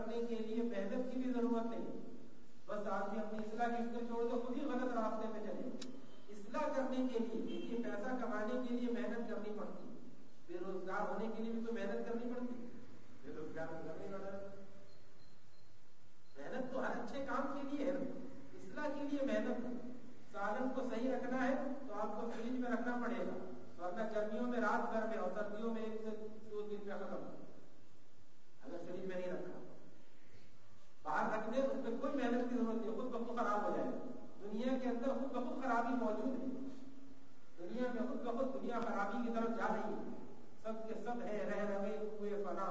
استعمال کرنے کے لیے محنت کی بھی ضرورت نہیں۔ بس آدمی اپنی اصلاح کی فکر چھوڑ دو، خود ہی غلط راستے پہ چلے۔ اصلاح کرنے کے لیے، دیکھیے، پیسہ کمانے کے لیے محنت کرنی پڑتی۔ بے روزگار ہونے کے لیے بھی تو محنت کرنی پڑتی۔ بے روزگار کرنے والا محنت تو ہر اچھے کام کے لیے ہے۔ اصلاح کے لیے محنت۔ سالن کو صحیح رکھنا ہے تو آپ کو فریج میں رکھنا پڑے گا۔ ورنہ گرمیوں میں، رات بھر میں اور سردیوں میں ایک سے دو دن میں ختم۔ اگر فریج میں نہیں رکھا۔ باہر رکھ دیں اس میں کوئی محنت کی ضرورت نہیں خود بخود خراب ہو جائے دنیا کے اندر خود بخود خرابی موجود ہے۔ دنیا میں خود بخود دنیا خرابی کی طرف جا رہی ہے۔ سب کے سب ہے، رہ رہے ہوئے فنا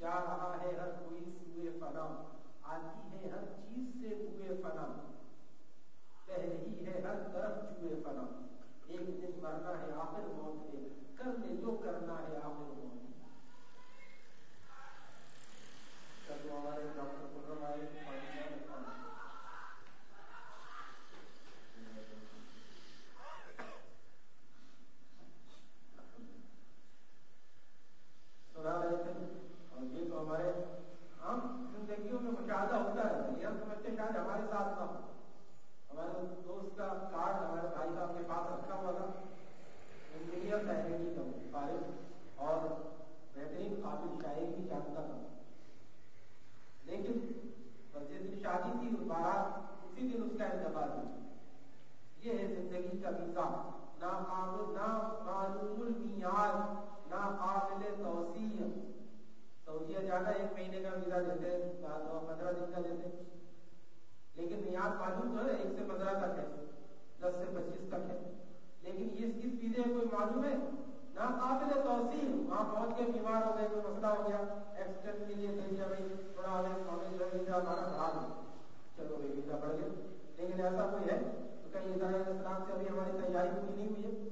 جا رہا ہے ہر کوئی سوئے فنا آتی ہے ہر چیز سے ہوئے فنا کہہ رہی ہے ہر طرف چوئے فنا ایک دن مرنا ہے، آخر موت ہے۔ کر لے جو کرنا ہے، آخر موت ہمارے ڈاکٹر آئے سنا رہے تھے اور یہ تو ہمارے عام زندگیوں میں مشاہدہ ہوتا ہے یہ ہم سمجھتے شاید ہمارے ساتھ تھا ہمارے دوست کا کارڈ ہمارے بھائی صاحب کے پاس رکھا ہوا تھا انجینئر تحریری کا فارغ اور بہترین قابل شاعری بھی جانتا تھا لیکن جس دن شادی تھی اس بارات اسی دن اس کا انتقال ہوا یہ ہے زندگی کا نظام نہ قابل نہ معلوم المیاد نہ قابل توسیع سعودیہ جانا ایک مہینے کا ویزا دیتے پندرہ دن کا دیتے لیکن میعاد معلوم تو ہے، ایک سے پندرہ تک ہے، دس سے پچیس تک ہے۔ لیکن یہ اس کس ویزے کوئی معلوم ہے؟ نہ قابل توسیع۔ وہاں پہنچ کے بیمار ہو گئے، کوئی مسئلہ ہو گیا۔ ایکسیڈنٹ کے لیے دے دیا بھائی تھوڑا ہمیں جو ہے ویزا ہمارا بڑھا دو چلو بھائی ویزا بڑھ گیا۔ لیکن ایسا کوئی ہے؟ تو کہیں ادارے اسلام سے ابھی ہماری تیاری پوری نہیں ہوئی ہے۔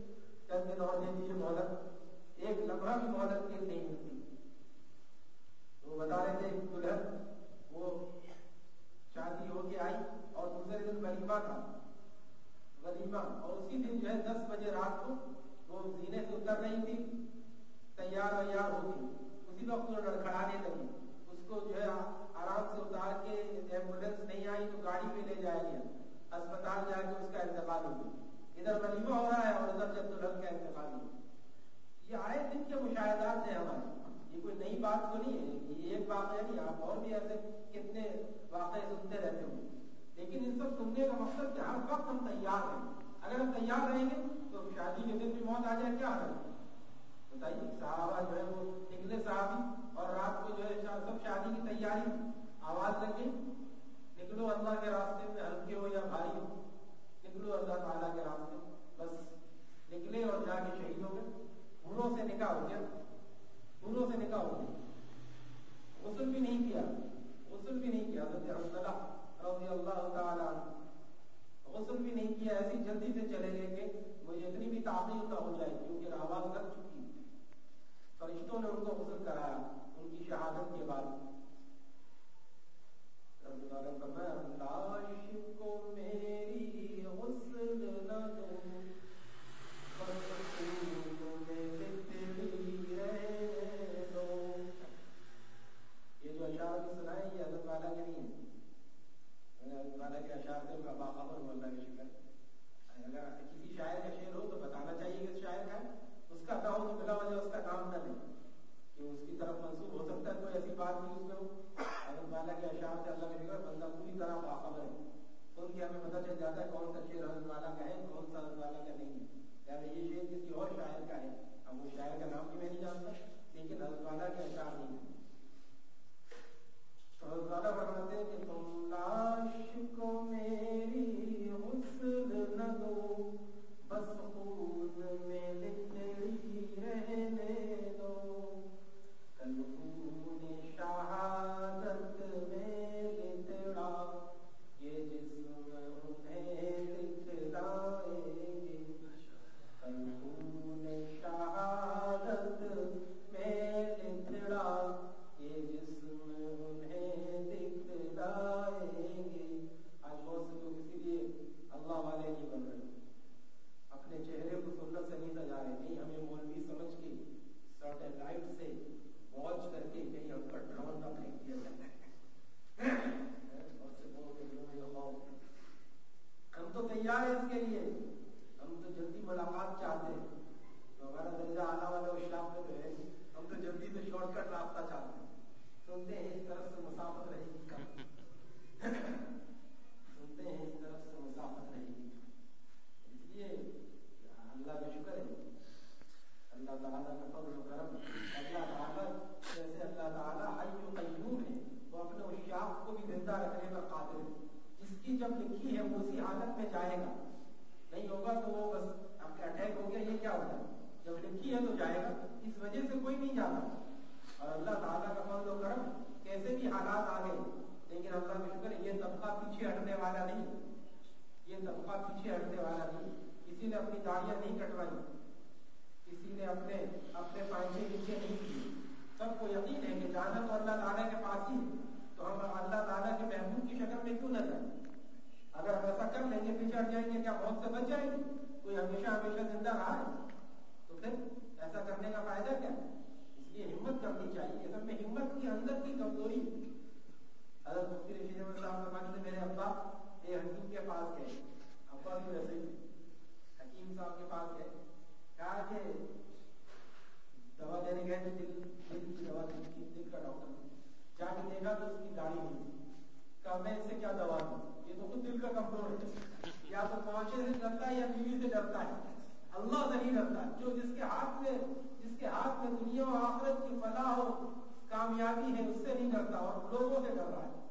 چند دن اور دے دیجیے مہلت ایک لمحہ بھی مہلت کی نہیں ملتی وہ بتا رہے تھے دلہن، وہ شادی ہو کے آئی اور دوسرے دن ولیمہ تھا ولیمہ اور اسی دن جو ہے دس بجے رات کو وہ زینے سے اتر رہی تھی، تیار ویار ہوگی اسی وقت وہ لڑکھڑانے لگی۔ اس کو جو ہے آرام سے اتار کے ایمبولینس نہیں آئی تو گاڑی پہ لے جایا گیا، اسپتال جا کے اس کا انتقال ہو گیا۔ ادھر ولیمہ ہو رہا ہے اور ادھر جب دلہن کا انتقال ہو یہ آئے دن کے مشاہدات ہیں ہمارے۔ یہ کوئی نئی بات تو نہیں ہے یہ ایک واقعہ نہیں آپ اور بھی ایسے کتنے واقع سنتے رہتے ہوں۔ لیکن ان سب سننے کا مقصد کہ ہر وقت ہم تیار ہیں۔ اگر ہم تیار رہیں گے تو شادی کے دن بھی موت آ جائے، کیا حال بتائیے، صحابہ جو ہے وہ نکلے صحابی اور رات کو جو ہے سب شادی کی تیاری، آواز لگے۔ نکلو اللہ کے راستے میں، ہلکے ہو یا بھاری ہو۔ نکلو اللہ تعالیٰ کے راستے بس نکلے اور جا کے شہید ہو گئے بروں سے نکاح ہو گیا۔ بروں سے نکاح ہو گیا غسل بھی نہیں کیا۔ غسل بھی نہیں کیا، حضرت عبداللہ رضی اللہ تعالیٰ غسل بھی نہیں کیا، ایسی جلدی سے چلے گئے کہ مجھے اتنی بھی تعمیر نہ ہو جائے کیونکہ آواز لگ چکی۔ فرشتوں نے ان کو غسل کرایا، ان کی شہادت کے بعد۔ کو میری غسل نہ دو یہ جو اشار کی سنائے یہ حضرت والا کے نہیں ہے حضرت والا کے اشار سے باخبر ہوں اللہ کے شکر اگر کسی شاعر کا شعر ہو تو بتانا چاہیے کہ شاعر کا اس کا نہ ہو تو بلا وجہ اس کا نام نہ لیں کہ اس کی طرف منسوخ ہو سکتا ہے کوئی ایسی بات نہیں اس میں ہو حضرت والا کے اشار سے اللہ کے شکر بندہ پوری طرح باخبر ہے تو ان کی ہمیں پتہ چل جاتا ہے کون سا شعر حضرت والا کا ہے کون سا حضرت والا کا نہیں ہے یعنی یہ شعر کسی اور شاعر کا ہے اب وہ شاعر کا نام بھی میں نہیں جانتا لیکن حضرت والا کے اشعار نہیں ہے حضرت والا فرماتے ہیں کہ تم لاش میں جا رہے اس کے لیے۔ ہم تو جلدی ملاقات چاہتے ہیں۔ تو ہمارا درجہ آنا والا اسلام میں تو ہے ہم تو جلدی سے شارٹ کٹ راستہ چاہتے ہیں۔ سنتے ہیں اس طرف سے مسافت رہے گی کم سنتے ہیں اس طرف سے مسافت رہے گی اس لیے اللہ کا شکر ہے۔ اللہ تعالیٰ کا فضل و کرم اللہ تعالیٰ جیسے اللہ تعالیٰ حی و قیوم ہے، وہ اپنے اشیاق کو بھی زندہ رکھنے پر قادر ہے۔ کی جب لکھی ہے وہ اسی حالت میں جائے گا۔ نہیں ہوگا تو وہ بس اب اٹیک ہو گیا، یہ کیا ہوتا ہے؟ جب لکھی ہے تو جائے گا۔ اس وجہ سے کوئی نہیں جاتا۔ اور اللہ تعالیٰ کا فضل و کرم، کیسے بھی حالات آ گئے، لیکن اللہ کا شکر یہ طبقہ پیچھے ہٹنے والا نہیں۔ یہ طبقہ پیچھے ہٹنے والا نہیں۔ کسی نے اپنی داڑیاں نہیں کٹوائی۔ کسی نے اپنے اپنے پائچے نیچے نہیں کیے۔ سب کو یقین ہے کہ جانا تو اللہ تعالیٰ کے پاس ہی تو ہم اللہ تعالیٰ کے محبوب کی شکل میں کیوں نہ جائیں؟ اگر ہم ایسا کر لیں گے، پیچھے ہٹ جائیں گے، کیا موت سے بچ جائیں گے؟ کوئی ہمیشہ ہمیشہ زندہ رہا ہے؟ تو پھر ایسا کرنے کا فائدہ کیا؟ ہے اس لیے ہمت کرنی چاہیے۔ اصل میں ہمت کی اندر کی کمزوری حضرت مفتی رشید احمد صاحب فرماتے تھے میرے ابا یہ حکیم کے پاس گئے۔ ابا بھی ویسے ہی حکیم صاحب کے پاس گئے۔ کہا کہ دوا دینے گئے تو دل دل کی دوا دل کا ڈاکٹر جا کے دیکھا تو اس کی داڑھی نہیں کہا میں اس سے کیا دوا دوں؟ یہ تو خود دل کا کمزور ہے۔ یا تو معاشرے سے ڈرتا ہے یا بیوی سے ڈرتا ہے۔ اللہ سے نہیں ڈرتا۔ جو جس کے ہاتھ میں، جس کے ہاتھ میں دنیا و آخرت کی فلاح ہو کامیابی ہے، اس سے نہیں ڈرتا اور لوگوں سے ڈر رہا ہے۔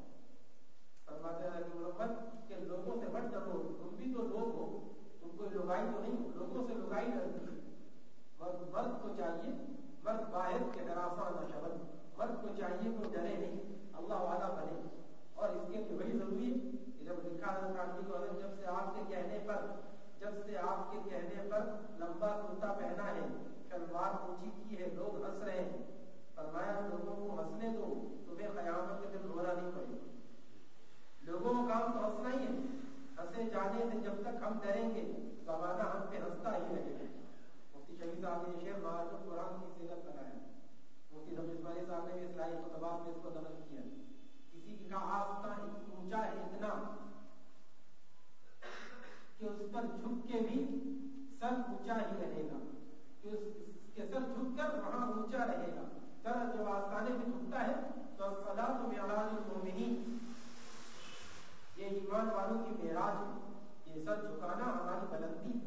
فرماتے ہیں کہ محمد کہ لوگوں سے بڑھ ڈرو۔ تم بھی تو لوگ ہو۔ تم کوئی لگائی تو نہیں ہو لوگوں سے لگائی ڈرتی ہے۔ مرد مرد کو چاہیے، مرد باہر کے حراساں نہ شبد مرد کو چاہیے کہ ڈرے نہیں، اللہ والا بنے۔ اور اس کے لیے وہی ضروری ہے۔ جب لکھا حضرت کو جب سے آپ کے کہنے پر جب سے آپ کے کہنے پر لمبا کرتا پہنا ہے، شلوار اونچی کی ہے، لوگ ہنس رہے ہیں۔ فرمایا، لوگوں کو ہنسنے دو، تمہیں قیامت کے دن رونا نہیں پڑے لوگوں کا کام تو ہنسنا ہی ہے۔ ہنسے جانے سے جب تک ہم ڈریں گے زمانہ ہم پہ ہنستا ہی رہے گا۔ مفتی شہید صاحب نے شیر مہاراج قرآن کی سیرت بنایا۔ مفتی رب صاحب نے بھی اصلاحی خطبات میں اس کو نقل کیا۔ کسی کا اونچا ہے اتنا کہ اس پر جھک کے بھی سر اونچا ہی رہے گا۔ کہ اس کے سر جھک کر وہاں اونچا رہے گا۔ سر جو آستانے پہ جھکتا ہے تو فلا تو معراج المومنین، یہ ایمان والوں کی معراج ہے۔ یہ سر جھکانا ہماری بلندی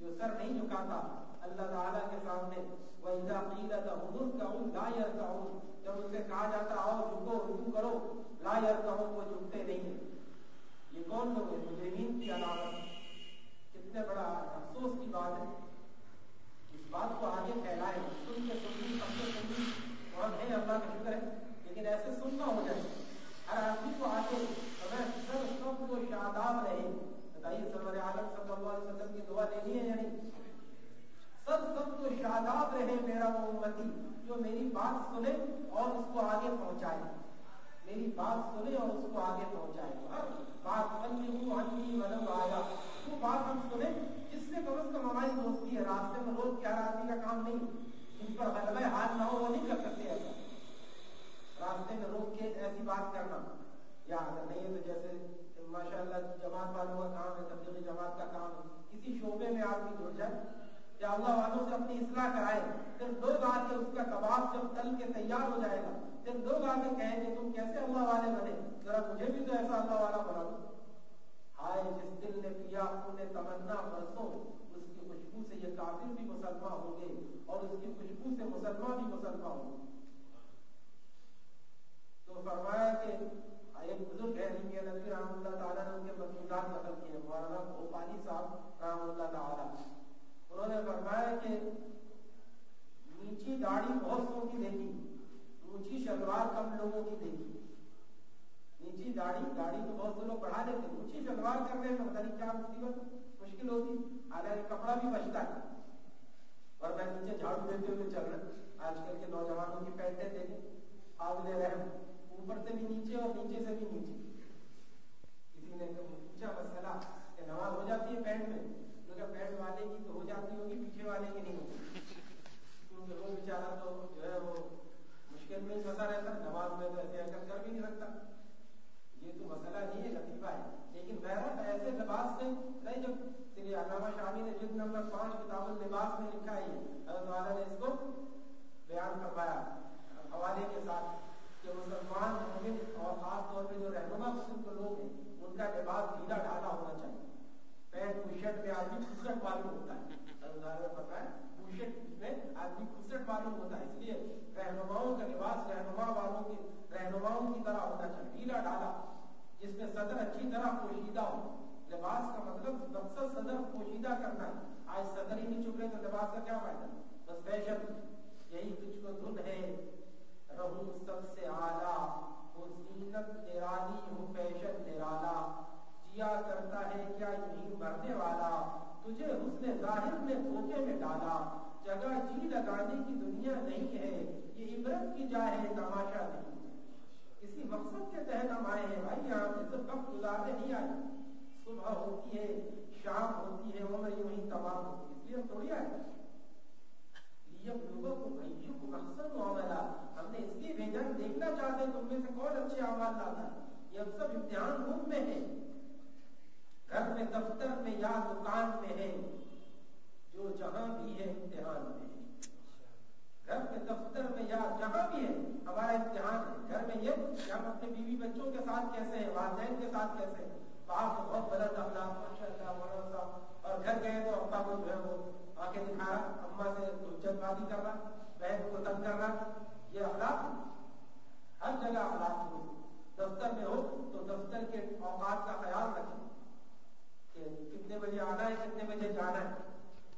جو سر نہیں جھکاتا، اللہ تعالیٰ کے سامنے، وَإِذَا قِيلَ لَهُمُ ارْكَعُوا لَا يَرْكَعُونَ۔ جب ان سے کہا جاتا آؤ جھکو رکوع کرو، لا يركعون وہ جھکتے نہیں ہیں۔ یہ کون لوگ ہیں؟ مجرمین کی علامت کتنے بڑا افسوس کی بات ہے۔ اس بات کو آگے پھیلائے سن کے سنی سب کے سنی اور ہے، اللہ کا شکر ہے۔ لیکن ایسے سننا ہو جائے ہر آدمی کو آگے ہمیں سب سب کو شاداب رہے۔ بتائیے، سرور عالم صلی اللہ علیہ وسلم کی دعا لینی ہے یا نہیں؟ سب سب کو شاداب رہے میرا وہ امتی۔ جو میری بات سنے اور اس کو آگے پہنچائے۔ میری بات سنے اور اس کو آگے پہنچائے۔ ہر بات مدم آیا۔ وہ بات ہم سنیں جس سے کم از کم ہماری دوستی ہے۔ راستے میں روز کے ہر آدمی کا کام نہیں۔ جن پر غلبہ ہاتھ نہ ہو، وہ نہیں کر سکتے ایسا۔ راستے میں روک کے ایسی بات کرنا۔ یا اگر نہیں ہے تو جیسے ماشاء اللہ جماعت والوں کا کام ہے تبدیلی جماعت کا کام ہے۔ کسی شعبے میں آدمی جڑ جائے یا اللہ والوں سے اپنی اصلاح کرائے، پھر دو آ کے اس کا کباب جب تل کے تیار ہو جائے گا، پھر دو آ کے کہیں کہ تم کیسے اللہ والے بنے؟ ذرا مجھے بھی تو ایسا اللہ والا بنا دو۔ ہائے، جس دل نے کیا نے تمنا برسوں، اس کی خوشبو سے یہ کافر بھی مسلمان ہوں گے اور اس کی خوشبو سے مسلمان بھی مسلمان ہوں گے تو فرمایا کہ ایک بزرگ ہے نبی نبی رحم اللہ تعالیٰ نے ان کے مقصودات نقل کیے مولانا بھوپالی صاحب رحم اللہ تعالیٰ انہوں نے فرمایا کہ نیچی داڑھی بہت سو کی دیکھی اونچی شلوار کم لوگوں کی دیکھی نیچی داڑھی داڑھی تو بہت سے لوگ بڑھا لیتے اونچی شلوار کرنے میں پتہ نہیں کیا مصیبت مشکل ہوتی حالانکہ کپڑا بھی بچتا ہے۔ اور میں نیچے جھاڑو دیتے ہوئے چل رہا آج کل کے نوجوانوں کی پینٹیں دیکھیں۔ آگے رحم اوپر سے بھی نیچے اور نیچے سے بھی نیچے۔ کسی نے پوچھا مسئلہ کہ نماز ہو جاتی ہے پینٹ میں؟ مگر پینٹ والے کی تو ہو جاتی ہوگی، پیچھے والے کی نہیں ہوتی کیونکہ وہ بیچارہ تو جو ہے وہ مشکل میں پھنسا رہتا نماز میں تو ایسے حرکت کر بھی نہیں سکتا یہ تو مسئلہ نہیں ہے، لطیفہ ہے۔ لیکن بہرحال ایسے لباس سے نہیں جب اس لیے علامہ شامی نے جلد نمبر پانچ کتاب اللباس میں لکھا ہے۔ یہ حضرت والا نے اس کو بیان کروایا حوالے کے ساتھ کہ مسلمان مومن اور خاص طور پہ جو رہنما قسم کے لوگ ہیں، ان کا لباس ڈھیلا ڈھالا ہونا چاہیے۔ پینٹ پوشٹ میں آدمی کھسٹ معلوم ہوتا ہے۔ پتا ہے پوشٹ میں آدمی کھسٹ معلوم ہوتا ہے، اس لیے رہنماؤں کا لباس رہنما والوں کی رہنماؤں کی طرح ہونا چاہیے ڈھیلا ڈھالا جس میں صدر اچھی طرح پوشیدہ ہو۔ لباس کا مطلب مقصد صدر پوشیدہ کرنا آج صدر ہی نہیں چپ رہے تو لباس کا کیا فائدہ؟ بس فیشن۔ یہی تجھ کو دھن ہے۔ رہوں سب سے آلہ وہ زینت نرالی ہوں فیشن نرالا۔ جیا کرتا ہے کیا یہی مرنے والا؟ تجھے حسن ظاہر میں دھوکے میں ڈالا۔ جگہ جی لگانے کی دنیا نہیں ہے۔ یہ عبرت کی جائے ہے، تماشا نہیں۔ کسی مقصد کے تحت ہم آئے ہیں۔ بھائی، یہاں پہ صرف وقت گزارنے نہیں آئے۔ صبح ہوتی ہے، شام ہوتی ہے عمر یوں ہی تمام ہوتی ہے۔ اس لیے ہم تھوڑی آئے ہم نے اس لیے بھیجا دیکھنا چاہتے ہیں تم میں سے کون اچھے اعمال لاتا ہے۔ یہ ہم سب امتحان روم میں ہے گھر میں، دفتر میں یا دکان میں ہے جو جہاں بھی ہے، امتحان میں گھر میں، دفتر میں یا جہاں بھی ہے، ہمارا امتحان ہے۔ گھر میں یہ کہ ہم اپنے بیوی بچوں کے ساتھ کیسے ہیں، والدین کے ساتھ کیسے ہیں۔ باپ کو بہت بدل غلط اخلاق ماشاء اللہ مولانا صاحب اور گھر گئے تو ابا کو جو ہے وہ آ کے دکھا رہا، اما سے حجت بازی کر رہا، بہن کو تنگ کر رہا، یہ اخلاق ہر جگہ اخلاق ہو دفتر میں ہو تو دفتر کے اوقات کا خیال رکھیں کہ کتنے بجے آنا ہے، کتنے بجے جانا ہے۔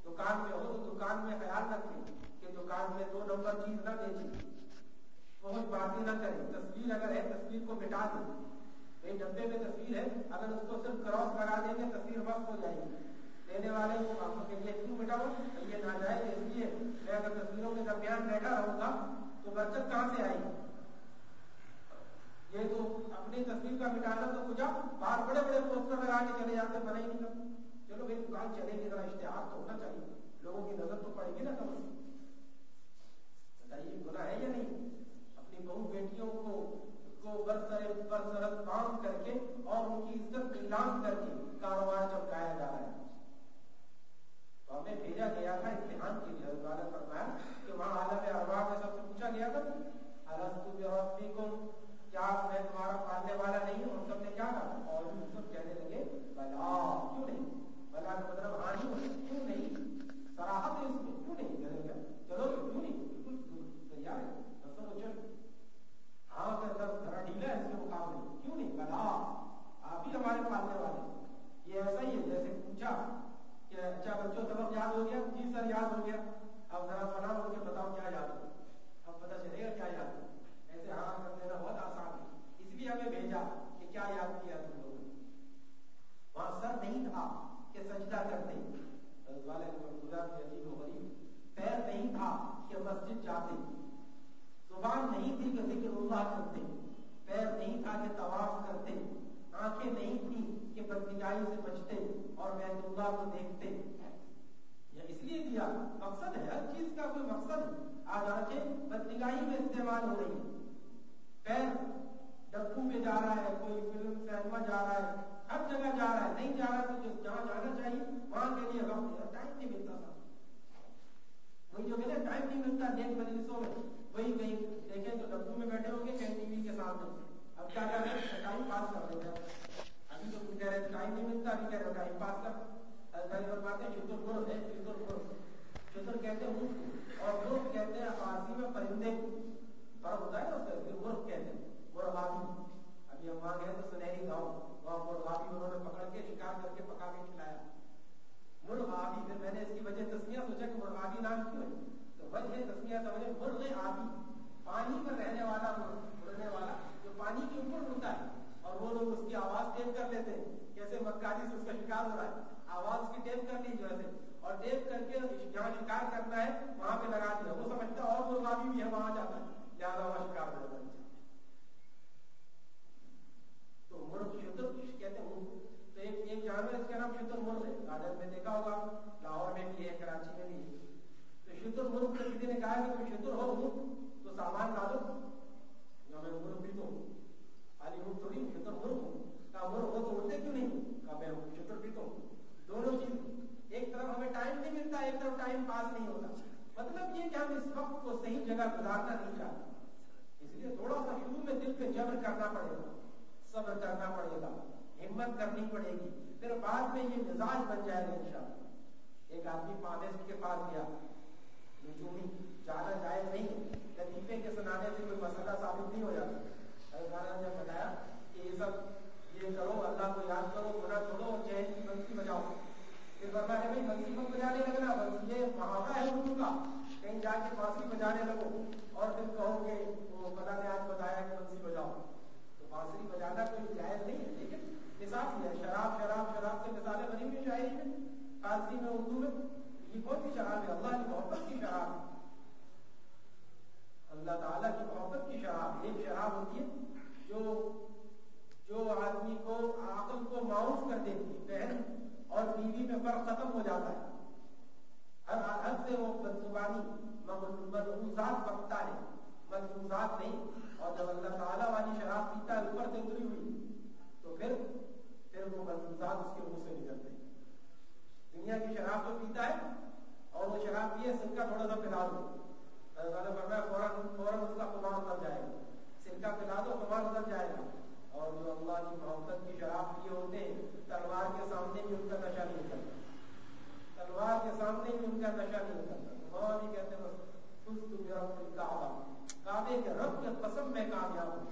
دکان میں ہو تو دکان میں خیال رکھیں کہ دکان میں دو نمبر چیز نہ بیچے بہت باتیں نہ کریں، تصویر اگر ہے، تصویر کو مٹا دیں۔ ایک ڈبے میں تصویر ہے، اگر اس کو صرف کراس لگا دیں گے تصویر وقت ہو جائے گی۔ لینے والے کو آپ کے لیے کیوں بیٹھا مٹاؤ یہ ناجائز اس لیے میں اگر تصویروں کے درمیان بیٹھا رہوں گا، تو برکت کہاں سے آئے گی؟ یہ تو اپنی تصویر کا مٹانا تو کچھ باہر بڑے بڑے پوسٹر لگا کے چلے جاتے بنے ہی نہیں۔ کرتے چلو بھائی، دکان چلے گی، ذرا اشتہار تو ہونا چاہیے۔ لوگوں کی نظر تو پڑے گی نا کم بتائیے، گناہ ہے یا نہیں؟ اپنی بہو بیٹیوں کو کو برسر برسرت کام کر کے اور ان کی عزت نیلام کر کے کاروبار چمکایا جا رہا ہے۔ تو ہمیں بھیجا گیا تھا امتحان کے لیے۔ حضرت نے فرمایا کہ وہاں عالم ارواح میں سب سے پوچھا گیا تھا الستو بربکم کیا میں تمہارا پالنے والا نہیں ہوں؟ سب نے کیا کہا؟ اور ان سب کہنے لگے، بلا، کیوں نہیں؟ بلا کا مطلب ہاں نہیں کیوں نہیں؟ سراہت ہے اس میں، کیوں نہیں؟ کہنے لگا چلو کیوں نہیں؟ بالکل تیار ہے ہاں کا درد ذرا ڈھیلا ہے اس کے مقابلے کیوں نہیں؟ بلا آپ ہی ہمارے پالنے والے یہ ایسا ہی ہے، جیسے پوچھا کہ اچھا بچوں سبق یاد ہو گیا؟ جی سر، یاد ہو گیا۔ اب ذرا بنا ہو کے بتاؤ کیا یاد ہو۔ اب پتہ چلے گا کیا یاد ہو۔ ایسے ہاں کر دینا بہت آسان ہے۔ اس لیے ہمیں بھیجا کہ کیا یاد کیا تم لوگوں نے۔ وہاں سر نہیں تھا کہ سجدہ کرتے۔ والے عجیب و غریب پیر نہیں تھا کہ مسجد جاتے زبان نہیں تھی کہ ذکر کرتے پیر نہیں تھا کہ طواف کرتے آنکھیں نہیں تھی کہ بدنگائی سے بچتے اور بیت کو دیکھتے یہ اس لیے دیا، مقصد ہے، ہر چیز کا کوئی مقصد ہے آج آنکھیں بدنگائی میں استعمال ہو رہی ہیں۔ پیر ڈبو پہ جا رہا ہے، کوئی فلم، سینما جا رہا ہے، ہر جگہ جا رہا ہے۔ نہیں جا رہا تو جہاں جانا چاہیے، وہاں کے لیے وقت ٹائم نہیں ملتا۔ تھا وہی جو کہ ٹائم نہیں ملتا، نیک مجلسوں میں۔ وہی کہیں دیکھیں تو ڈبو میں بیٹھے ہوں گے کہیں ٹی وی کے سامنے اب کیا کر رہے ہیں؟ ٹائم پاس کر رہے ہیں۔ ابھی تو تم کہہ رہے ٹائم نہیں ملتا، ابھی کہہ رہے ٹائم پاس کر۔ پہلی بار بات ہے شتر گر ہے شتر گر شتر کہتے ہیں اونٹ اور گر کہتے ہیں فارسی میں پرندے کو۔ فرق ہوتا ہے نا اس سے گر کہتے ہیں مرغابی ابھی ہم وہاں گئے تو سنہری گاؤں وہاں مرغابی انہوں نے پکڑ کے شکار کر کے پکا کے کھلایا۔ مرغابی پھر میں نے اس کی وجہ تسمیہ سوچا کہ مرغابی نام کیوں ہے؟ وجہ تسمیہ سمجھے مرغ آبی، پانی پر رہنے والا اڑنے والا، جو پانی کے اوپر اڑتا ہے۔ اور وہ لوگ اس کی آواز ٹیپ کر لیتے ہیں کیسے مکاری سے اس کا شکار ہو رہا ہے۔ آواز کی ٹیپ کر لی جو ہے۔ اور ٹیپ کر کے جہاں شکار کرنا ہے، وہاں پہ لگا دیا۔ وہ سمجھتا ہے اور مرغابی بھی ہے، وہاں جاتا ہے۔ لہٰذا وہاں شکار ہو جاتا ہے تو مرغ شتر کہتے ہیں تو ایک ایک جانور اس کا نام شتر مرغ ہے گارڈن میں دیکھا ہوگا لاہور میں بھی ہے کراچی میں بھی ہے تو شتر مرغ سے کسی نے کہا کہ تم شتر ہو تو سامان لا دو یا میں مرغ بھی تو خالی مرغ تھوڑی شتر مرغ ہوں کہا مرغ ہو۔ تو اڑتے کیوں نہیں کہا میں شتر بھی تو دونوں ٹائم پاس نہیں ہوتا۔ مطلب یہ کہ ہم اس وقت کو صحیح جگہ گزارنا نہیں چاہتے۔ اس لیے تھوڑا سا شروع میں دل پہ جبر کرنا پڑے گا، صبر کرنا پڑے گا، ہمت کرنی پڑے گی۔ پھر بعد میں یہ مزاج بن جائے گا انشاءاللہ۔ ایک آدمی پانسٹ کے پاس گیا نجومی جانا جائز نہیں لطیفے کے سنانے سے کوئی مسئلہ ثابت نہیں ہو جاتا۔ نے بتایا کہ یہ سب یہ کرو، اللہ کو یاد کرو گنا چھوڑو اور چہن کی بنسی بجاؤ۔ پھر فرمایا بھائی بنسی کو بجانے لگنا؟ بس یہ محاورہ ہے اردو کا۔ کہیں جا کے بانسی بجانے لگو۔ اور پھر کہو کہ وہ پتا نے آج بتایا کہ بنسی بجاؤ۔ تو بانسری بجانا کوئی جائز نہیں ہے، لیکن مثال ہی ہے۔ شراب شراب شراب سے مثالیں بنی ہوئی شاعری میں فارسی میں اردو میں یہ کون سی شراب ہے؟ اللہ کی محبت کی شراب۔ ہے اللہ تعالیٰ کی محبت کی شراب۔ ایک شراب ہوتی ہے جو جو آدمی کو عقل کو معاف کر دیتی ہے بہن اور بیوی میں فرق ختم ہو جاتا ہے۔ ہر حد سے وہ بدزبانی ملحوظات بکتا ہے۔ ملحوظات نہیں، اور جب اللہ تعالیٰ والی شراب پیتا ہے، اوپر سے اتری ہوئی، تو پھر پھر وہ ملحوظات اس کے منہ سے نکلتے ہیں۔ دنیا کی شراب تو پیتا ہے، اور وہ شراب پیے سرکا تھوڑا سا پلا دو۔ اللہ تعالیٰ فرمایا، فوراً فوراً اس کا کمار اتر جائے گا۔ سرکا پلا دو کمار اتر جائے گا۔ اور جو اللہ کی محبت کی شراب پیے ہوتے ہیں، تلوار کے سامنے بھی ان کا نشہ نہیں کرتا تلوار کے سامنے بھی ان کا نشہ نہیں کرتا وہاں بھی کہتے ہیں، بس کعبے کے رب کے قسم میں کامیاب ہوں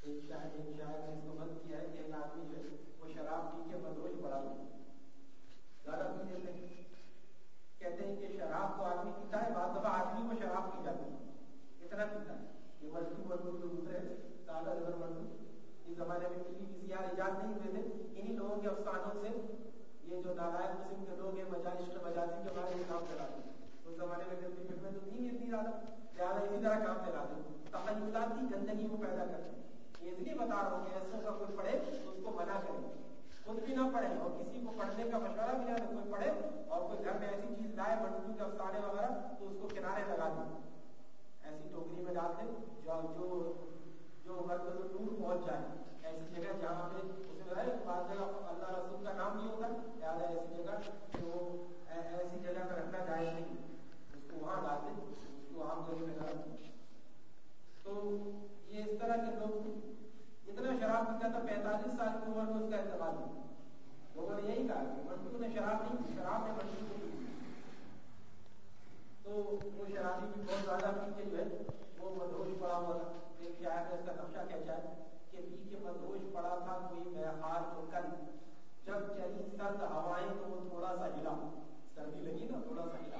ایک شاید ایک شاید نے اس کو بند کیا ہے کہ ایک آدمی جو ہے، وہ شراب پی کے بدروش پڑا ہوا زیادہ پی لیتے ہیں۔ کہتے ہیں کہ شراب تو آدمی پیتا ہے بعض دفعہ آدمی کو شراب پی جاتی ہے۔ اتنا پیتا ہے۔ یہ ملٹو ملٹو جو دوسرے سادہ نظر ملٹو اس زمانے میں ٹی وی پی ایجاد نہیں ہوئے تھے۔ انہی لوگوں کے افسانوں سے یہ جو نالائق قسم کے لوگ ہیں، مجالس مجازی کے بارے میں کام چلاتے ہیں۔ اس زمانے میں گندی فلمیں تو تھی اتنی زیادہ لہٰذا اسی طرح کام چلاتے ہیں۔ تخیلات کی گندگی کو پیدا کرتے ہیں۔ یہ اس لیے بتا رہا ہوں کہ ایسوں کا کوئی پڑھے تو اس کو منع کرے خود بھی نہ پڑھے اور کسی کو پڑھنے کا مشورہ بھی نہ کوئی پڑھے اور کوئی گھر میں ایسی چیز لائے منڈو کے افسانے وغیرہ، تو اس کو کنارے لگا دیں۔ ایسی ٹوکری میں ڈال دیں جو جو جو مرکز دور پہنچ جائے ایسی جگہ جہاں پہ اس میں ہے بعض جگہ اللہ رسول کا نام نہیں ہوتا لہٰذا ایسی جگہ جو ایسی جگہ پہ رکھنا جائز نہیں۔ اس کو وہاں ڈال دیں، اس کو عام جگہ پہ ڈال تو یہ اس طرح کے لوگ اتنا شراب پیتا تھا پینتالیس سال کی عمر میں اس کا انتقال ہوا۔ لوگوں نے یہی کہا کہ منٹو نے شراب نہیں، شراب نے منٹو کو تو وہ شرابی بھی بہت زیادہ پی کے جو ہے، وہ مدروش پڑا ہوا تھا۔ ایک شاید اس کا نقشہ کہتا ہے کہ پی کے مدروش پڑا تھا، کوئی بہار تو کل۔ جب چلی سرد ہوائیں تو وہ تھوڑا سا ہلا۔ سردی لگی نا، تھوڑا سا ہلا۔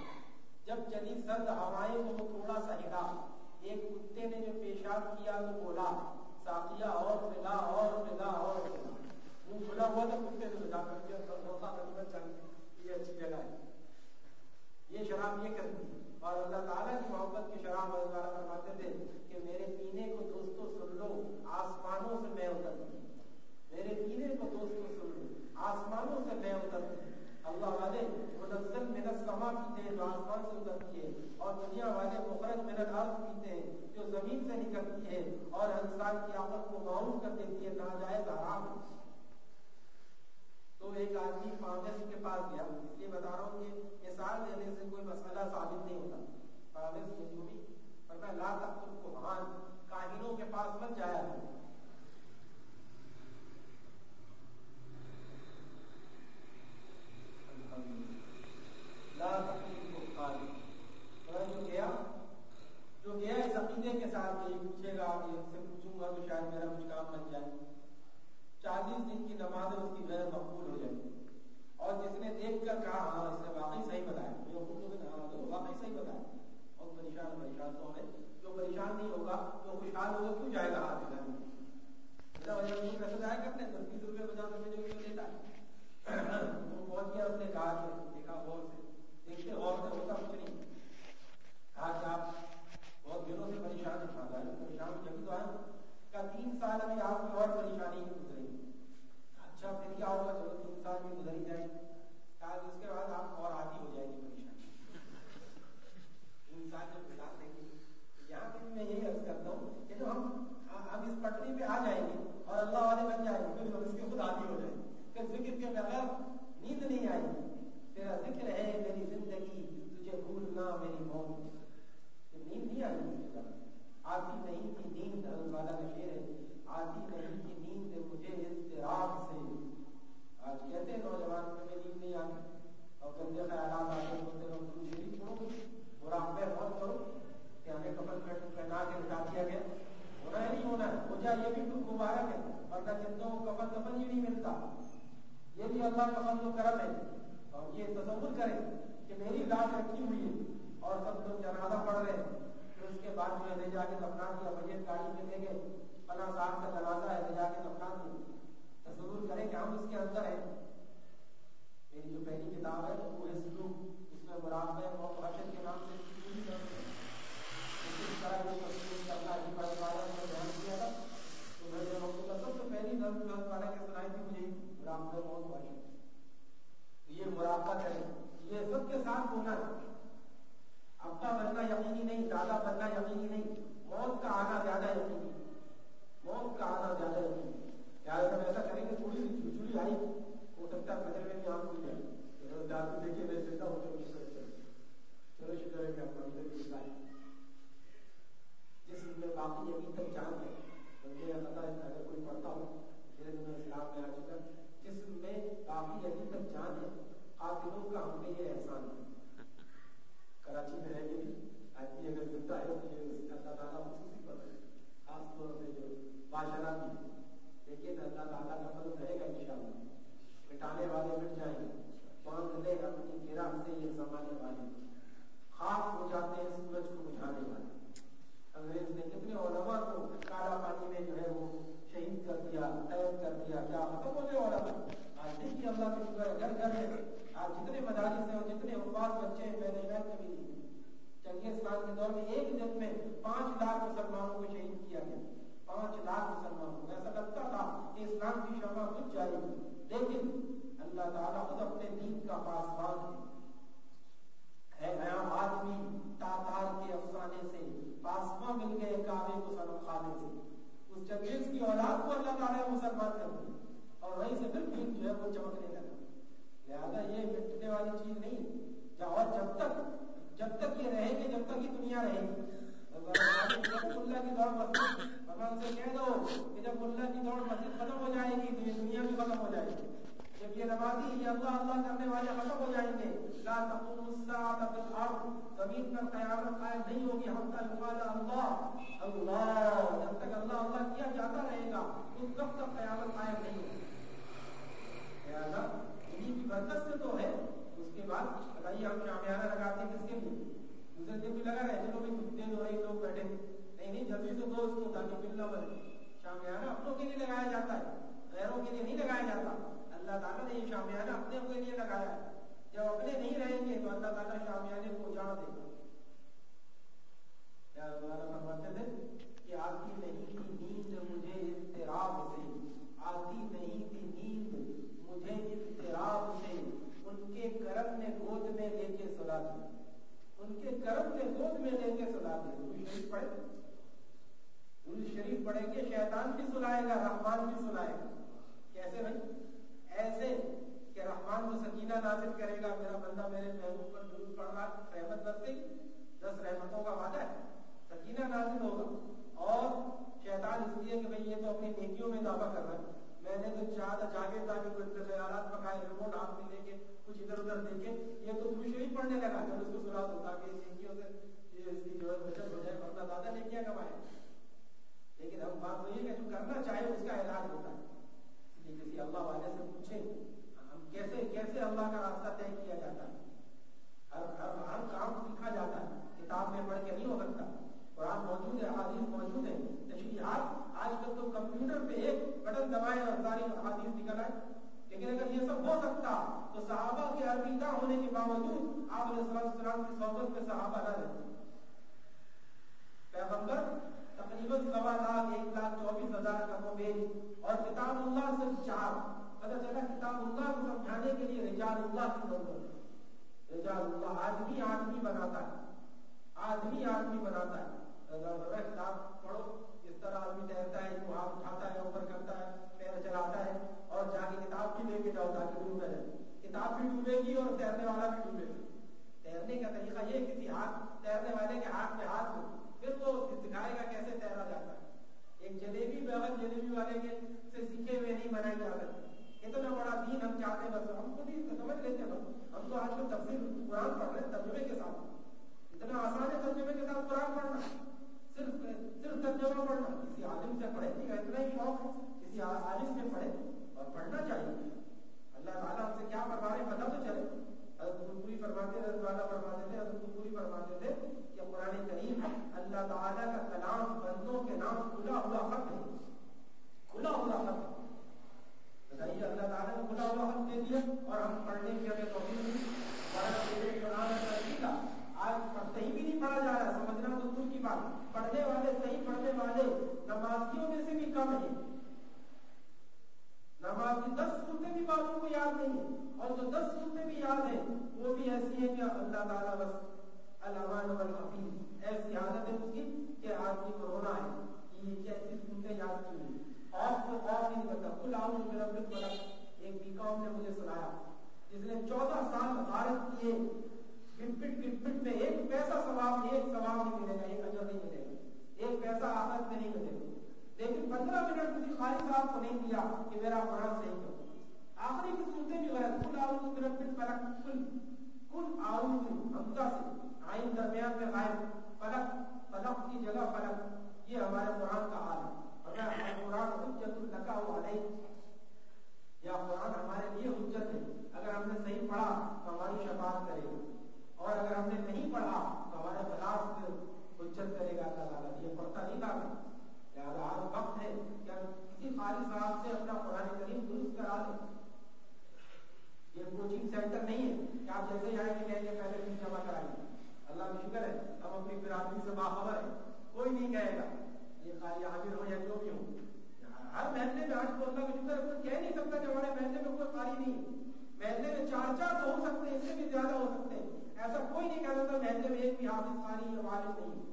جب چلی سرد ہوائیں تو وہ تھوڑا سا ہلا۔ ایک کتے نے جو پیشاب کیا تو بولا ساتھیا اور ملا اور ملا اور ملا۔ وہ کھلا ہوا تھا کتے نے جا کر یہ اچھی جگہ ہے۔ یہ شراب یہ کرتی اور اللہ تعالیٰ کی محبت کی شراب اللہ تعالیٰ فرماتے تھے کہ میرے پینے کو دوستو سن لو، آسمانوں سے میں اترتی میرے پینے کو دوستو سن لو، آسمانوں سے میں اترتی اللہ والے منزل محنت سما پیتے ہیں جو آسمان سے اترتی ہے، اور دنیا والے مخرج محنت عرض پیتے ہیں جو زمین سے نکلتی ہے، اور انسان کی آفت کو معروف کر دیتی ہے، ناجائز حرام تو ایک آدمی فامس کے پاس گیا۔ اس لیے بتا رہا ہوں کہ مثال دینے پھر اس میں لے جا کے دفنا دیا بجٹ گاڑی میں لے گئے۔ فلاں صاحب کا جنازہ ہے، لے جا کے دفنا دیا۔ تصور کریں کہ ہم اس کے اندر ہیں۔ میری جو پہلی کتاب ہے، وہ ہے سلوک اس میں مراد ہے وہ حشر کے نام سے۔ پوری طرح اس طرح جو تصور کرنا ہے، بڑے والا نے دھیان دیا تھا، تو میں نے وقت کا سب سے پہلی نظم جو والا کے سنائی تھی مجھے مراد ہے بہت حشر یہ مراقبہ کریں یہ سب کے ساتھ ہونا ہے۔ ابا بننا یقینی نہیں دادا بننا یقینی نہیں۔ موت کا آنا زیادہ یقینی۔ موت کا آنا زیادہ یقینی۔ کیا ہم ایسا کریں گے تھوڑی سی کھچڑی آئی۔ ہو سکتا ہے فجر میں بھی آنکھ کھل جائے جاتے دیکھیے، میں زندہ ہو کے چلو شکر ہے کہ ہم منظر کی ہے جس میں باقی ابھی تک جان ہے مجھے پتا ہے اگر کوئی پڑھتا ہو پھر میں اسلام میں آ چکا جس میں باقی ابھی تک جان ہے قاتلوں کا ہم پہ یہ احسان ہے کراچی میں رہ کے بھی آدمی اگر ملتا ہے تو یہ اللہ تعالیٰ ہے خاص طور پہ جو لیکن اللہ تعالیٰ کا فضل رہے گا مٹانے والے مٹ جائیں گے باندھ لے اپنی سے یہ والے خاص ہو جاتے ہیں سورج کو والے انگریز نے کتنے علماء کو کالا پانی میں جو ہے وہ شہید کر دیا قید کر دیا کیا ختم ہو گئے علماء آج دیکھیے اللہ کے شکر ہے گھر گھر میں آج جتنے مدارس ہیں اور جتنے حفاظ بچے ہیں مینجمنٹ میں بھی چنگی اسلام کے دور میں ایک دن میں پانچ لاکھ مسلمانوں کو شہید کیا گیا۔ پانچ لاکھ مسلمانوں کو۔ ایسا لگتا تھا کہ اسلام کی شمع کچھ جاری لیکن اللہ تعالیٰ خود اپنے دین کا پاسبان ہے۔ نیا آدمی تاتار کے افسانے سے پاسما مل گئے کعبے کو سلم خانے سے۔ اس چنگیز کی اولاد کو اللہ تعالیٰ مسلمان کر دیا۔ اور وہیں سے پھر دین جو ہے وہ چمکنے لگا۔ لہذا یہ مٹنے والی چیز نہیں اور جب تک جب تک یہ رہے گی، جب تک یہ دنیا رہے گی۔ اللہ کی دوڑ مسجد بھگوان سے کہہ دو کہ جب اللہ کی دوڑ مسجد ختم ہو جائے گی تو یہ دنیا بھی ختم ہو جائے گی۔ جب یہ نمازی یہ اللہ اللہ کرنے والے ختم ہو جائیں گے، لا تقوم الساعة في الارض زمین پر قیامت قائم نہیں ہوگی، ہم کا یقال اللہ۔ اللہ، جب تک اللہ اللہ کیا جاتا رہے گا اس وقت تک قیامت قائم نہیں ہوگی۔ لہذا انہیں کی برکت سے تو ہے۔ اس کے بعد بتائیے ہم شامیانہ لگاتے ہیں کس کے لیے؟ دوسرے دن بھی لگا رہے چلو بھائی کتنے دو رہے لوگ بیٹھے نہیں نہیں جلدی سے دو اس کو تاکہ ملنا بنے شامیانہ اپنوں کے لیے لگایا جاتا ہے۔ غیروں کے لیے نہیں لگایا جاتا۔ اللہ تعالیٰ نے یہ شامیانہ اپنے کے لیے لگایا ہے۔ جب اپنے نہیں رہیں گے تو اللہ تعالیٰ شامیانے کو جان دے گا۔ کیا فرماتے تھے کہ آتی نہیں تھی نیند، مجھے اضطراب سے۔ آتی نہیں تھی نیند، مجھے اضطراب سے۔ کے کرم نے گود میں لے کے سلا دی ان کے کرم نے گود میں لے کے سلا دی شریف پڑھے۔ شریف پڑھیں گے شیطان بھی سلائے گا، رحمان بھی سلائے گا۔ کیسے بھائی؟ ایسے کہ رحمان کو سکینہ نازل کرے گا، میرا بندہ میرے محبوب پر درود پڑھ رہا رحمت برسے گی دس رحمتوں کا وعدہ ہے۔ سکینہ نازل ہوگا۔ اور شیطان اس لیے کہ بھئی یہ تو اپنی نیکیوں میں دعویٰ کر رہا ہے۔ میں نے تو چاہتا جاگے تاکہ کوئی اپنے خیالات پکائے رپورٹ ہاتھ میں لے کے کچھ ادھر ادھر دیکھے یہ تو خوش ہی پڑھنے لگا جب اس کو سنا دو تاکہ نیکیوں سے یہ اس کی جو ہے بچت ہو جائے ورنہ زیادہ نیکیاں کمائے لیکن ہم بات وہی ہے کہ جو کرنا چاہے اس کا علاج ہوتا ہے۔ کسی اللہ والے سے پوچھیں، ہم کیسے کیسے اللہ کا راستہ طے کیا جاتا ہے؟ ہر ہر ہر کام سیکھا جاتا ہے۔ کتاب میں پڑھ کے نہیں ہو سکتا۔ قرآن موجود ہے حادیث موجود ہے نہیں تشریحات آج کل تو کمپیوٹر پہ ایک بٹن دبائے اور ساری حادیث نکل آئے۔ لیکن اگر یہ سب ہو سکتا تو صحابہ کے عربیدہ ہونے کے باوجود آپ علیہ السلام کی صحبت میں صحابہ نہ رہتے پیغمبر تقریباً سوا لاکھ، ایک لاکھ چوبیس ہزار کا موبیل اور کتاب اللہ صرف چار۔ پتہ چلا کتاب اللہ کو سمجھانے کے لیے رجال اللہ کی ضرورت ہے۔ رجال اللہ آدمی آدمی بناتا ہے۔ آدمی آدمی بناتا ہے۔ کتاب پڑھو۔ اس طرح آدمی تیرتا ہے، جو ہاتھ اٹھاتا ہے، اوپر کرتا ہے، پیر چلاتا ہے اور جا کے کتاب بھی لے کے جاؤ تاکہ ڈوب نہ جائے کتاب بھی ڈوبے گی اور تیرنے والا بھی ڈوبے گا۔ تیرنے کا طریقہ یہ کسی ہاتھ، تیرنے والے کے ہاتھ میں ہاتھ ہو، پھر وہ سکھائے گا کیسے تیرا جاتا ہے۔ ایک جلیبی بغیر جلیبی والے کے سے سیکھے ہوئے نہیں، بنائی جا سکتی اتنا بڑا دین ہم چاہتے ہیں، بس ہم خود ہی سمجھ لیتے بس ہم تو آج کل تفصیل قرآن پڑھ رہے ہیں ترجمے کے ساتھ۔ اتنا آسان ہے ترجمے کے ساتھ قرآن پڑھنا۔ صرف صرف ترجمہ پڑھنا، کسی عالم سے پڑھے نہیں اتنا ہی شوق ہے، کسی عالم سے پڑھے اور پڑھنا چاہیے۔ اللہ تعالیٰ ہم سے کیا فرما رہے پتہ تو چلے۔ حضرت پوری فرماتے حضرت والا فرماتے تھے، حضرت پوری فرماتے تھے کہ قرآن کریم اللہ تعالیٰ کا کلام بندوں کے نام کھلا ہوا خط ہے۔ کھلا ہوا خط ہے۔ بتائیے، اللہ تعالیٰ نے کھلا ہوا خط دے دیا اور ہم پڑھنے کی ہمیں توفیق ملی قرآن آج صحیح بھی نہیں پڑھا جا رہا ہے سمجھنا تو دور کی بات پڑھنے والے صحیح پڑھنے والے نمازیوں میں سے بھی کم ہے۔ نماز کی دس صورتیں بھی باتوں کو یاد نہیں ہے۔ اور جو دس صورتیں بھی یاد ہیں، وہ بھی ایسی ہیں کہ اللہ تعالیٰ بس الامان والحفیظ ایسی حالت ہے اس کی کہ آدمی کو رونا ہے۔ کہ یہ کیسی صورتیں یاد کی ہوئی اور کو اور نہیں کرتا کل آؤں میرا بل ملک ایک بیکام نے مجھے سنایا، جس نے چودہ سال غارت کیے گٹپٹ گٹپٹ میں ایک پیسہ ثواب، ایک ثواب نہیں ملے گا، ایک اجر نہیں ملے گا۔ ایک پیسہ آخرت میں نہیں ملے گا۔ لیکن پندرہ منٹ کسی خالی صاحب کو نہیں دیا کہ میرا قرآن صحیح کرو آخری کی صورتیں بھی غلط کل آؤں صرف پھر فلک، کل کل آؤں حمزہ سے آئین درمیان میں غائب۔ فلک فلک کی جگہ فلک۔ یہ ہمارے قرآن کا حال ہے۔ اور قرآن حجت لگا ہوا نہیں یا قرآن ہمارے لیے حجت ہے۔ اگر ہم نے صحیح پڑھا تو ہماری شفاعت کرے گا۔ اور اگر ہم نے نہیں پڑھا تو ہمارے خلاف حجت کرے گا۔ اللہ تعالیٰ، یہ پڑھتا نہیں تھا۔ لہٰذا آج وقت ہے؟ کہ کسی خالی صاحب سے اپنا قرآن کریم درست کرا دیں یہ کوچنگ سینٹر نہیں ہے۔ کہ آپ جیسے آئیں گے کہیں گے پہلے فیس جمع کرائیے اللہ کا شکر ہے۔ ہم اپنی برادری سے باخبر ہیں۔ کوئی نہیں کہے گا، یہ خالی عامر ہو یا جو بھی ہو ہر محلے میں آج تو اللہ کا شکر ہے، کوئی کہہ نہیں سکتا کہ ہمارے محلے میں کوئی خالی نہیں محلے میں چار چار تو ہو سکتے ہیں، اس سے بھی زیادہ ہو سکتے ہیں۔ ایسا کوئی نہیں کہہ سکتا محلے میں ایک بھی حافظ خالی یا والد نہیں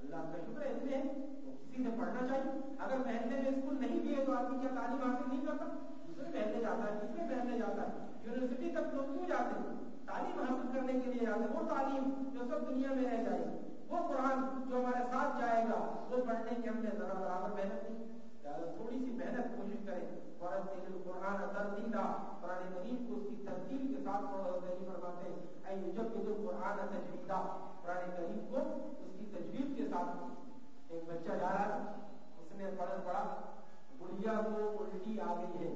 اللہ کا شکر ہے اتنے ہیں سے پڑھنا چاہیے۔ اگر محلے میں اسکول نہیں بھی ہے تو آدمی کیا تعلیم حاصل نہیں کرتا دوسرے محلے جاتا ہے، تیسرے محلے جاتا ہے۔ یونیورسٹی تک لوگ کیوں جاتے ہیں؟ تعلیم حاصل کرنے کے لیے جاتے ہیں۔ وہ تعلیم جو سب دنیا میں رہ جائے۔ گی وہ قرآن جو ہمارے ساتھ جائے گا، وہ پڑھنے کی ہم نے ذرا برابر محنت نہیں تھوڑی سی محنت کوشش کریں۔ قرآن قرآن ترتیلا قرآن کریم کو اس کی ترتیب کے ساتھ فرماتے ہیں اے جب قرآن تجویدہ قرآن کریم کو اس کی تجویز کے ساتھ ایک بچہ جا رہا تھا، اس نے پڑھ پڑا گڑیا کو الٹی آ گئی ہے،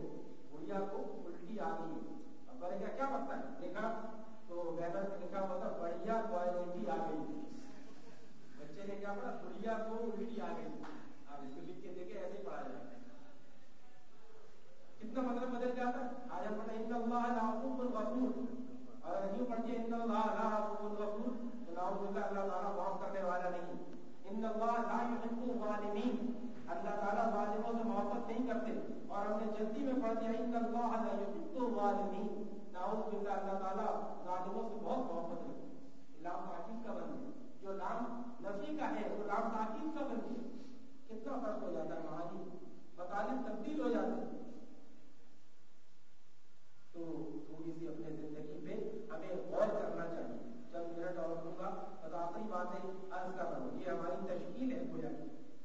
گڑیا کو الٹی آ گئی ہے۔ اب بڑے کیا کیا بتتا ہے؟ دیکھا، تو بینر پہ لکھا ہوا تھا بڑھیا کوالٹی آ گئی بچے نے کیا پڑھا گڑیا کو الٹی آ گئی آپ اس کو لکھ کے دیکھے ایسے ہی پڑھا جائے کتنا مطلب بدل جاتا ہے آج ہم پڑھتے ان اللہ لعفو الغفور اور یوں پڑھتے ان اللہ لعفو الغفور تو نعوذ باللہ، اللہ تعالیٰ معاف کرنے والا نہیں ان اللہ لا يحب الظالمین۔ اللہ تعالیٰ ظالموں سے محبت نہیں کرتے۔ اور ہم نے جلدی میں پڑھ دیا ان اللہ لا يحب الظالمین۔ نعوذ باللہ، اللہ تعالیٰ ظالموں سے بہت محبت ہے لام تاکید کا بن جو لام نفی کا ہے، وہ لام تاکید کا بن گیا کتنا فرق ہو جاتا ہے مہاجی مطالب تبدیل ہو جاتے ہیں۔ تو تھوڑی سی اپنے زندگی پہ ہمیں غور کرنا چاہیے۔ چند منٹ اور دوں گا تو آخری باتیں عرض کر رہا ہوں۔ یہ ہماری تشکیل ہے گویا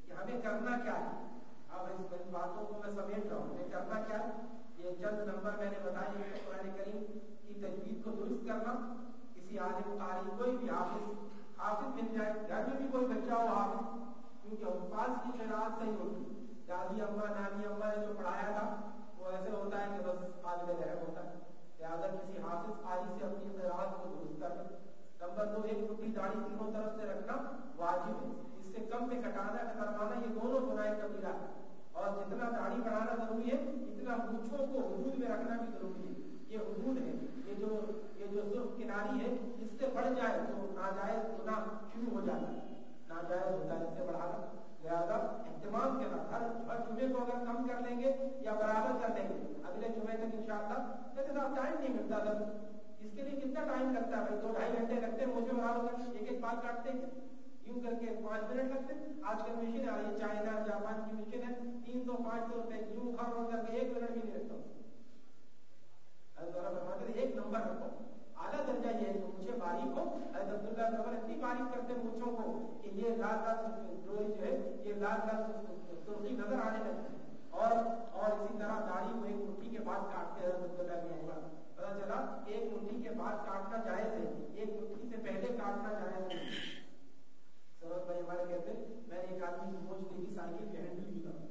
کہ ہمیں کرنا کیا ہے۔ اب اس باتوں کو میں سمیٹ رہا ہوں۔ ہمیں کرنا کیا ہے؟ یہ چند نمبر میں نے بتایا کہ قرآن کریم کی تجویز کو درست کرنا، کسی عالم، قاری، کوئی بھی حافظ حافظ مل جائے، گھر میں بھی کوئی بچہ ہو حافظ، کیونکہ الفاظ کی قرآن صحیح ہوتی دادی اما نانی اما نے جو پڑھایا تھا، وہ ایسے ہوتا ہے کہ بس قابل رحم ہوتا ہے۔ لہٰذا کسی حافظ، قاری سے اپنی قرآن کو درست کر لیں نمبر دو، ایک مٹھی داڑھی تینوں طرف سے رکھنا واجب ہے۔ اس سے کم میں کٹانا کروانا یہ دونوں گناہ کبیرہ ہے اور جتنا داڑھی بڑھانا ضروری ہے، اتنا مونچھوں کو حدود میں رکھنا بھی ضروری ہے۔ یہ حدود ہے یہ جو یہ جو سرخ کناری ہے، اس سے بڑھ جائے تو ناجائز گناہ شروع ہو جاتا ہے۔ ناجائز ہوتا ہے، اس سے بڑھانا۔ لہٰذا اہتمام کے بعد ہر ہر جمعے کو اگر کم کر لیں گے یا برابر کر لیں گے، اگلے جمعے تک انشاءاللہ شاء اللہ ٹائم نہیں ملتا تھا اس کے لیے کتنا ٹائم لگتا ہے؟ دو ڈھائی گھنٹے لگتے ہیں، مجھے معلوم کر ایک ایک بات کاٹتے ہیں۔ یوں کر کے پانچ منٹ لگتے ہیں۔ آج کل مشین آ رہی ہے چائنا جاپان کی مشین ہے۔ تین سو، پانچ سو روپئے یوں اکھاڑ اڑ کر کے ایک منٹ بھی نہیں رکھتا لگتا ایک نمبر رکھو۔ اعلیٰ درجہ یہ ہے مجھے باریک ہو۔ حضرت عبداللہ اللہ اتنی باریک کرتے مونچھوں کو کہ یہ لال لال ڈوری جو ہے یہ لال لال سرخی نظر آنے لگتی ہے۔ اور اور اسی طرح داڑھی کو ایک مٹھی کے بعد کاٹتے ہیں پتا چلا ایک مٹھی کے بعد کاٹنا جائز ہے ایک مٹھی سے پہلے کاٹنا جائز ہے سروت بھائی ہمارے کہتے میں نے ایک آدمی کی موچ دیکھی، سائیکل کے ہینڈل کی طرح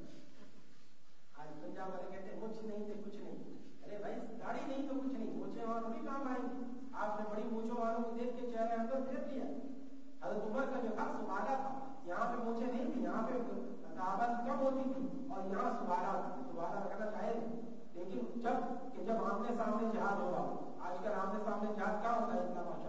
آج پنجاب والے کہتے ہیں مچھ نہیں تھے، کچھ نہیں۔ ارے بھائی، داڑھی نہیں تو کچھ نہیں موچے اور بھی کام آئیں۔ گی آپ نے بڑی موچوں والوں کو دیکھ کے چہرے اندر پھیر دیا حضرت عمر کا جو تھا سبارا تھا۔ یہاں پہ مجھے نہیں تھی یہاں پہ صحابہ کم ہوتی تھی اور یہاں سبارا تھی سبارا رکھنا چاہے لیکن جبکہ جب آمنے سامنے جہاز ہوگا آج کل آمنے سامنے جہاز کیا ہوتا ہے اتنا ماشاء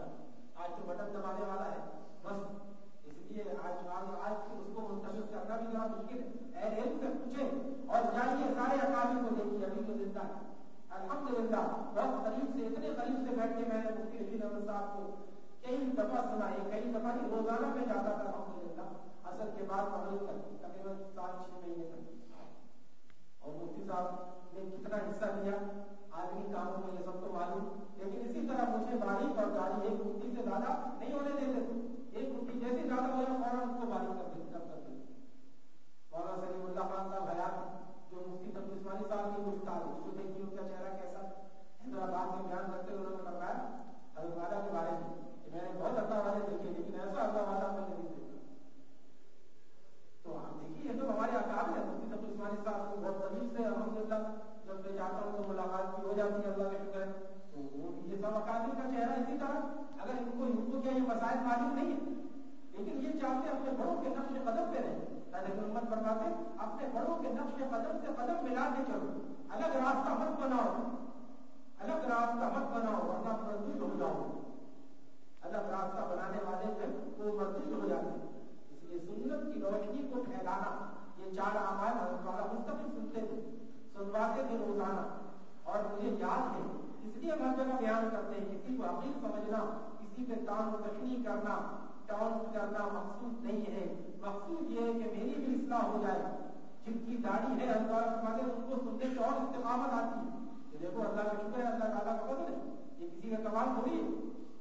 آج تو بٹن دبانے والا ہے، بس۔ اس لیے آج آج آج اس کو منتخب کرنا بھی ذرا مشکل ہے۔ اے علم سے پوچھیں اور جائیے سارے اکابی کو دیکھیے، ابھی تو زندہ ہے۔ الحمدللہ بہت قریب سے، اتنے قریب سے بیٹھ کے میں نے مفتی رشید احمد صاحب کو کئی دفعہ سنا کئی دفعہ نہیں، روزانہ میں جاتا تھا الحمد للہ اصل کے بعد مغرب تک، تقریباً سات چھ مہینے تک۔ اور مفتی صاحب نے کتنا حصہ لیا آدمی کاموں میں یہ سب تو معلوم لیکن اسی طرح مجھے باریک اور گاڑی ایک مٹھی سے زیادہ نہیں ہونے دیتے تھے ایک مٹھی جیسے زیادہ ہو جائے فوراً اس کو باریک کر دیتے کر کرتے مولانا سلیم اللہ خان صاحب حیات جو مفتی تب عثمانی صاحب کی گفتار اس کو دیکھیے ان کا چہرہ کیسا حیدرآباد میں بیان کرتے ہوئے انہوں نے فرمایا حضرت والا کے بارے میں میں نے بہت اللہ والے دیکھے لیکن ایسا اللہ والا میں نہیں دیکھا تو ہم دیکھیے یہ تو ہمارے اکاب ہے مفتی تب عثمانی صاحب کو بہت زمین سے الحمد للہ جب میں جاتا ہوں تو ملاقات بھی ہو جاتی ہے اللہ کا شکر ہے تو یہ سب اکابر کا چہرہ اسی طرح اگر ان کو ان کو معلوم نہیں۔ ہے لیکن یہ چاہتے اپنے بڑوں کے نقش قدم پہ رہے حضرت محمد فرماتے اپنے بڑوں کے نقش قدم سے قدم ملا کے چلو۔ الگ راستہ مت بناؤ۔ الگ راستہ مت بناؤ، ورنہ مردود ہو جاؤ۔ الگ راستہ بنانے والے جو وہ مردود ہو جاتے اس لیے سنت کی روشنی کو پھیلانا، یہ چار آمائل والا مستقل سنتے تھے سنواتے تھے روزانہ۔ اور مجھے یاد ہے، اس لیے ہم ہر جگہ بیان کرتے ہیں کسی کو عقیل سمجھنا کسی پہ تان و کرنا ٹاؤن کرنا مقصود نہیں ہے۔ مقصود یہ ہے کہ میری بھی اصلاح ہو جائے۔ جن کی داڑھی ہے اللہ فرماتے ہیں ان کو سننے سے اور استقامت آتی ہے۔ دیکھو، اللہ کا شکر ہے، اللہ تعالیٰ کا فضل ہے۔ یہ کسی کا کمال تھوڑی ہے۔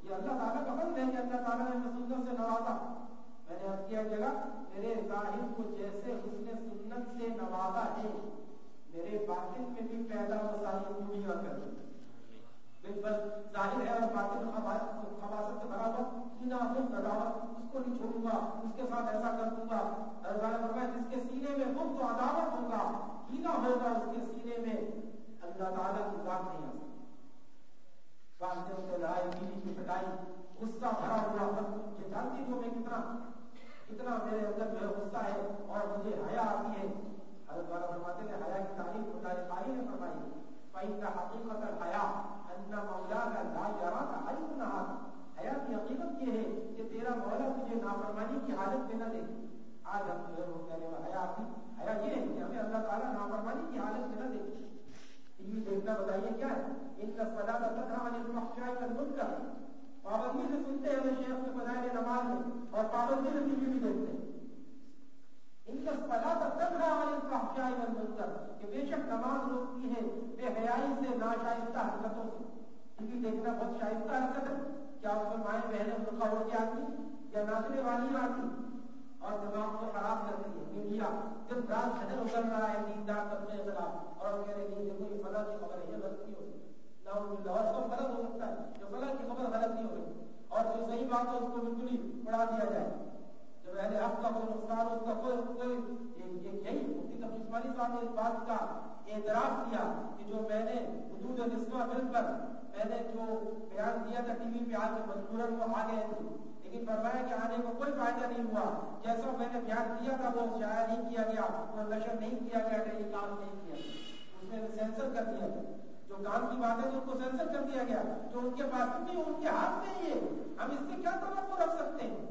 یہ اللہ تعالیٰ کا فضل ہے کہ اللہ تعالیٰ نے سنت سے نوازا۔ میں نے اب کیا جگہ، میرے ظاہر کو جیسے اس نے سنت سے نوازا ہے، میرے باطن میں بھی پیدا و ساری خوبیاں کر۔ بالکل ظاہر ہے اور باطن خباست سے بھرا ہوا سینا خود عداوت اس کو نہیں چھوڑوں گا، اس کے ساتھ ایسا کر دوں گا۔ فرمایا، جس کے سینے میں خود تو عداوت ہوگا کینا ہوگا اس کے سینے میں۔ اللہ تعالیٰ کی ذات نہیں آ سکتی واسطے سے لڑائی، بیوی کی پٹائی، غصہ بھرا ہوا یہ جانتی ہوں میں کتنا کتنا میرے اندر جو ہے غصہ ہے اور مجھے حیا آتی ہے۔ حضرت والا فرماتے ہیں حیا کی تعریف خدا قاری نے فرمائی۔ فإن حقیقت الحیا ان مولا کا لا یرا کا حی نہ حیا کی حقیقت یہ ہے کہ تیرا مولا تجھے نافرمانی کی حالت میں نہ دیکھے۔ آج ہم جو ہے وہ کہنے والے حیا کی حیا یہ ہے کہ ہمیں اللہ تعالیٰ نافرمانی کی حالت میں نہ دیکھے۔ یہ دیکھنا بتائیے کیا ہے؟ ان کا سدا کا تکرا عن المحشاء والمنکر۔ پابندی سے سنتے ہیں، شیخ کے بجائے نماز میں، اور پابندی سے ٹی بھی دیکھتے ہیں۔ ان کا سدا کا تکرا عن المحشاء والمنکر، کہ بے شک نماز روکتی ہے، بے حیائی سے ناشائستہ حرکتوں سے۔ ٹی وی دیکھنا بہت شائستہ حرکت ہے۔ کیا اس میں مائیں بہنیں برقع ہو کے آتی یا ناچنے والی آتی اور دماغ کو خراب کرتی ہے میڈیا دن رات شہر اتر رہا ہے دیندار کرنے کے خلاف اور کہہ رہے ہیں دیکھو یہ فلاں کی خبر ہے، یہ غلط نہیں ہوگی نہ اور سب غلط ہو سکتا ہے، جو فلاں کی خبر غلط نہیں ہوگی اور جو صحیح بات ہے، اس کو بالکل ہی بڑھا دیا جائے۔ جب اہل حق کا کوئی نقصان اس کا کوئی کوئی یہی مفتی تفصیل عثمانی صاحب نے اس بات کا اعتراف کیا کہ جو میں نے حدود نسواں مل کر میں نے جو بیان دیا تھا ٹی وی پہ آ کے مجبوراً وہ آ گئے تھے لیکن فرمایا کہ آنے کو کوئی فائدہ نہیں ہوا۔ جیسا میں نے بیان کیا تھا وہ شائع نہیں کیا گیا، وہ نشر نہیں کیا گیا ٹیلی کاسٹ نہیں کیا اس میں سینسر کر دیا۔ گیا جو کام کی بات ہے ان کو سینسر کر دیا گیا۔ جو ان کے پاس بھی ان کے ہاتھ میں ہی ہے۔ ہم اس سے کیا توقع رکھ سکتے ہیں؟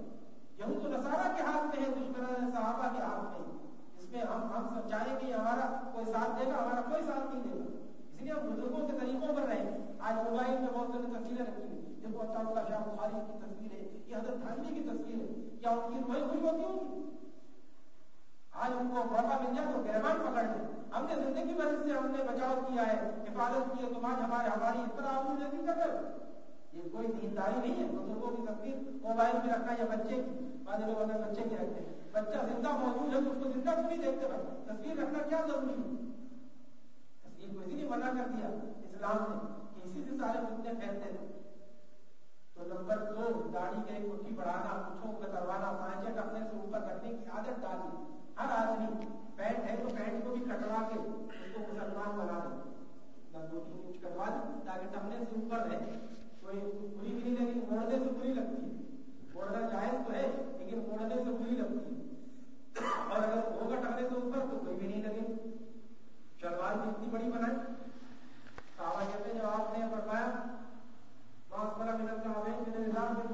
یہود تو نصارہ کے ہاتھ میں ہے دشمن صحابہ کے ہاتھ میں۔ اس میں ہم ہم سب چاہیں گے، ہمارا کوئی ساتھ دے گا، ہمارا کوئی ساتھ نہیں دے گا۔ اس لیے ہم بزرگوں کے طریقوں پر رہیں آج موبائل میں بہت ساری تصویریں رکھی ہوئی دیکھو اچھا شاہ بخاری کی تصویر ہے یہ حضرت تھانوی کی تصویر ہے کیا ان کی روئی خوش ہوتی ہوگی آج ان کو موقع مل جائے تو گرمان پکڑ لیں ہم نے زندگی بھر سے ہم نے بچاؤ کیا ہے حفاظت کی ہے تم آج ہمارے ہماری اس طرح آپ نہیں کر رہے یہ کوئی دینداری نہیں ہے بزرگوں کی تصویر موبائل میں رکھنا یا بچے کی بعض لوگ اگر بچے کی رکھتے ہیں بچہ زندہ موجود ہے تو اس کو زندہ تو نہیں دیکھتے بھائی تصویر رکھنا کیا ضروری ہے تصویر کو اسی لیے منع کر دیا اسلام نے کہ اسی سے سارے فتنے پھیلتے تھے تو نمبر دو، داڑھی کے ایک مٹھی بڑھانا کچھوں کو کتروانا پانچٹ اپنے سے اوپر رکھنے کی عادت ڈالی۔ ہر آدمی پینٹ ہے تو پینٹ کو بھی کٹوا کے اس کو مسلمان بنا دے۔ دو تین انچ کٹوا دیں تاکہ ٹمنے سے اوپر رہے۔ کوئی بری بھی نہیں لگی، موڑنے سے بری لگتی ہے۔ موڑنا جائز تو ہے، لیکن موڑنے سے بری لگتی ہے۔ اور اگر ہوگا ٹکنے سے اوپر تو کوئی بھی نہیں لگے۔ شلوار بھی اتنی بڑی بنائے صحابہ کہتے ہیں، جب آپ نے فرمایا والا منت کا آوے میرے نظام کے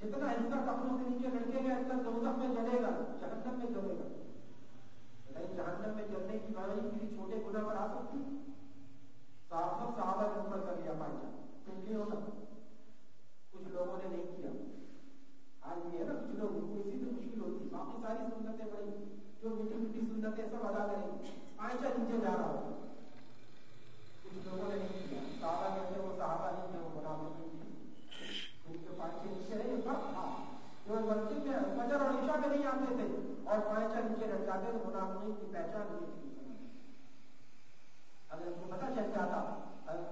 جتنا حصہ کپڑوں سے نیچے لڑکے گا اتنا دوزخ میں جلے گا، جہنم میں جلے گا۔ جہنم میں جلنے کی بارے کسی چھوٹے گناہ پر آ سکتی؟ صحابہ صحابہ کے اوپر کر لیا پائے جا تم نہیں ہوتا کچھ لوگوں نے نہیں کیا۔ آج یہ ہے نا، کچھ لوگ کو اسی سے مشکل ہوتی۔ باقی ساری سنتیں بڑی جو میٹھی میٹھی سنتیں سب ادا کریں گے پانچا نیچے جا رہا ہوگا کچھ لوگوں نے نہیں کیا، صحابہ کہتے وہ صحابہ نہیں تھے، وہ منافق نہیں ان کے پانچ نیچے ہے فرق تھا۔ جو مسجد میں فجر اور عشاء میں نہیں آتے تھے۔ اور پانچا نیچے رہ جاتے تھے منافقین کی پہچان یہ تھی اگر ان کو پتہ چل جاتا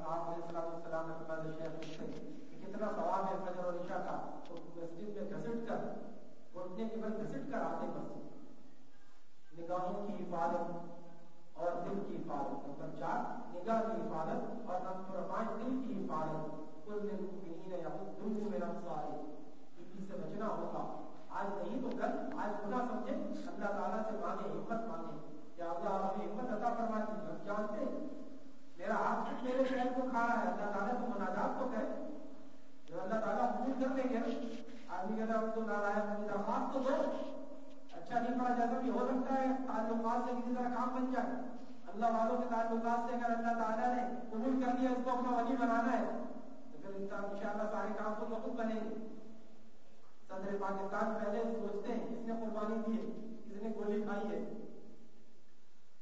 آپ علیہ السلام السلام نے شیخ پوچھتے کہ کتنا ثواب ہے فجر اور عشاء کا، تو مسجد میں گھسٹ کر گھٹنے کے بل گھسٹ کر آتے مسجد۔ نگاہوں کی حفاظت اور دل کی حفاظت، نمبر چار، نگاہ کی حفاظت اور نمبر پانچ، دل کی حفاظت۔ کل للمؤمنین یغضوا من ابصارهم ابلیس سے بچنا ہوگا۔ آج نہیں تو کل، آج گناہ سمجھے، اللہ تعالیٰ سے مانگے، ہمت مانگے۔ یا اللہ، آپ ہمت عطا فرما دی ہم جانتے میرا ہاتھ خود میرے شہر کو کھا رہا ہے؟ اللہ تعالیٰ کو مناجات تو کرے جو اللہ تعالیٰ قبول کر لیں گے آدمی کہتا ہے تو نارائن درخواست تو دو۔ اچھا نہیں پڑا جیسا بھی ہو سکتا ہے، تعلقات سے کسی طرح کام بن جائے۔ اللہ والوں کے تعلقات سے اگر اللہ تعالیٰ نے قبول کر دیا اس کو اپنا ولی بنانا ہے، تو پھر انسان ان شاء اللہ سارے کام کو خود بنے گے۔ صدر پاکستان پہلے سوچتے ہیں، کس نے قربانی دی ہے؟ کس نے گولی کھائی ہے؟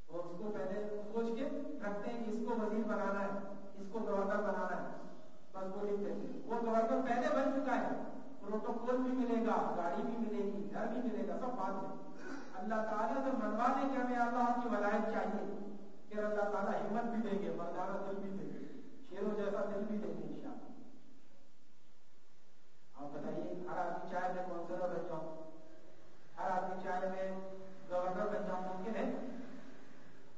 اور اس کو پہلے سوچ کے رکھتے ہیں کہ اس کو وزیر بنانا ہے، اس کو گورنر بنانا ہے۔ بس وہ لکھتے ہیں وہ گورنر پہلے بن چکا ہے۔ پروٹوکول بھی ملے گا، گاڑی بھی ملے گی، گھر بھی ملے گا، سب بات ہے۔ اللہ تعالیٰ سے منوا دیں کہ ہمیں اللہ کی ولایت چاہیے، پھر اللہ تعالیٰ ہمت بھی دیں گے، مردانہ دل بھی دیں گے، شیروں جیسا دل بھی دیں گے ان شاء آپ بتائیے، ہر آدمی چاہے میں کونسلر بن جاؤں ہر آدمی چاہے میں گورنر بن جاؤں ممکن ہے؟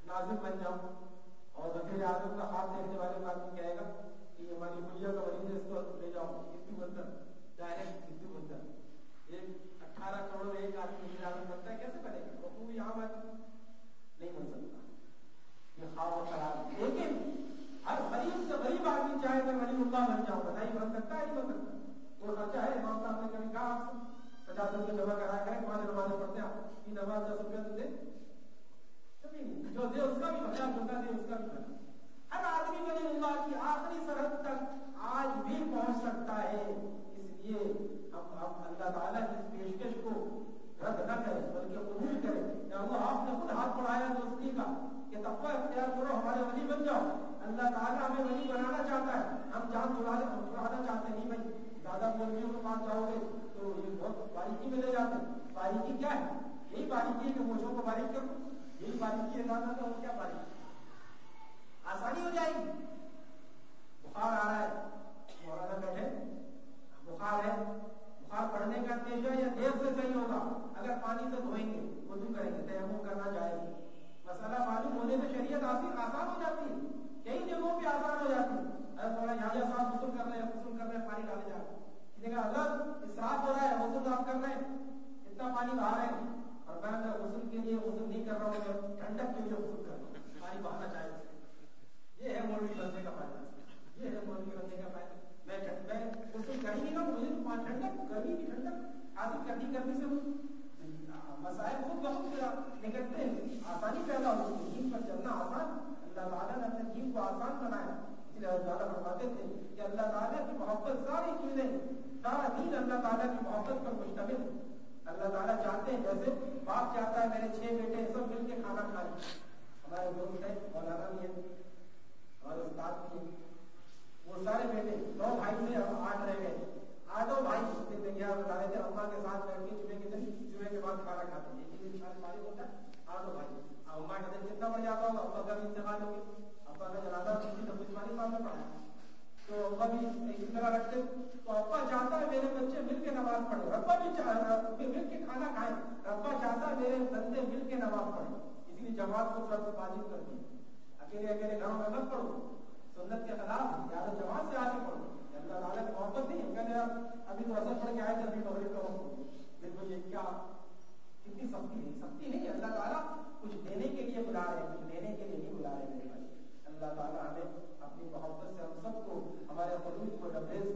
نازک بن جاؤں۔ اور وزیر اعظم کا ہاتھ دیکھنے والے کا آدمی کہے گا کہ ہماری ملیہ کا مریض ہے، اس کو لے جاؤ ہندو بندر ڈائریکٹ ہندو ایک اٹھارہ کروڑ ایک آدمی وزیر اعظم بنتا ہے، کیسے بنے گا وہ آدمی نہیں بن سکتا۔ یہ خواب خراب لیکن ہر غریب سے غریب آدمی چاہے میں ولی اللہ بن جاؤں بن سکتا ہے، نہیں بن سکتا۔ خرچہ ہے، امام صاحب نے کبھی کہا آپ پچاس روپئے جمع کرا کریں پانچ نمازیں پڑھتے ہیں نماز دس تو دے۔ جو دے، اس کا بھی دے، اس کا بھی ہر آدمی ولی اللہ کی آخری سرحد تک آج بھی پہنچ سکتا ہے۔ اس لیے ہم اللہ تعالیٰ کی اس پیشکش کو رد نہ کریں بلکہ قبول کریں یا اللہ، آپ نے خود ہاتھ بڑھایا دوستی کا کہ تقوی اختیار کرو، ہمارے ولی بن جاؤ۔ اللہ تعالیٰ ہمیں ولی بنانا چاہتا ہے۔ ہم جان چھڑانا چاہتے نہیں بھائی، زیادہ مولویوں کے پاس جاؤ گے تو یہ بہت باریکی میں لے جاتے ہیں۔ باریکی کیا ہے؟ یہی باریکی ہے کہ مجھوں کو باریک کرو۔ یہی باریکی ہے، زیادہ تو کیا باریکی آسانی ہو جائے گی۔ بخار آ رہا ہے۔ مولانا بیٹھے۔ بخار ہے۔ بخار پڑنے کا اندیشہ یا دیر سے صحیح ہوگا۔ اگر پانی سے دھوئیں گے وضو کریں گے، تیمم کرنا چاہے گی۔ مسئلہ معلوم ہونے سے شریعت آسان آسان ہو جاتی ہے۔ کئی جگہوں پہ آسان ہو جاتی ہے۔ اگر تھوڑا یہاں صاحب غسل کر رہے ہیں غسل کر رہے ہیں پانی ڈالے جا رہے ہیں کسی اگر اسراف ہو رہا ہے، غسل آپ کر رہے ہیں اتنا پانی بہا رہے ہیں اور میں اگر غسل کے لیے غسل نہیں کر رہا ہوں، میں ٹھنڈک کے لیے غسل کر رہا ہوں۔ پانی بہانا چاہے یہ ہے مولوی بننے کا فائدہ۔ یہ ہے مولوی بننے کا فائدہ میں میں اس کو کر ہی نہیں مجھے تو ٹھنڈک گرمی کی ٹھنڈک آدمی کرنی کرنی سے مسائل خود بہت نکلتے ہیں، آسانی پیدا ہوتی ہے۔ دین پر چلنا آسان اللہ تعالیٰ نے اپنے دین کو آسان بنایا اس لیے اللہ تعالیٰ فرماتے تھے کہ اللہ تعالیٰ کی محبت ساری چیزیں، سارا دین اللہ تعالیٰ کی محبت پر مشتمل ہے۔ اللہ تعالیٰ چاہتے ہیں، جیسے باپ چاہتا ہے، میرے چھ بیٹے سب مل کے کھانا کھائیں ہمارے دوست ہیں، مولانا بھی ہے ہمارے استاد بھی ہیں۔ وہ سارے بیٹے نو بھائی تھے اب آٹھ رہ گئے آٹھوں بھائی پھر میں کیا بتا رہے تھے اما کے ساتھ بیٹھ کے جمعے کے دن جمعے کے بعد کھانا کھاتے ہیں ایک دن سارے فارغ ہوتا ہے آٹھوں بھائی اما کا دن کتنا بڑھ جاتا ہوگا؟ ابا کا بھی انتقال ہو گیا۔ ابا کا جنازہ تو اسی تبدیل والی صاحب نے پڑھا تو ابا بھی اسی طرح رکھتے تو ابا چاہتا ہے، میرے بچے مل کے نماز پڑھے ربا بھی مل کے کھانا کھائیں ربا چاہتا ہے، میرے بندے مل کے نماز پڑھیں اس لیے جماعت کو سب واجب کر دی۔ اکیلے اکیلے گھروں میں مت پڑھو۔ سنت کے خلاف یا تو جماعت سے آ کے پڑھو اللہ تعالیٰ کی محبت نہیں کہنے یار ابھی تو اثر پڑ کے آئے تھے ابھی مغرب کا وقت بالکل یہ کیا، کتنی سختی نہیں سختی نہیں اللہ تعالیٰ کچھ دینے کے لیے بلا رہے کچھ لینے کے لیے نہیں بلا رہے میرے بھائی۔ اللہ تعالیٰ ہمیں اپنی محبت سے ہم سب کو، ہمارے خلوص کو ڈبریز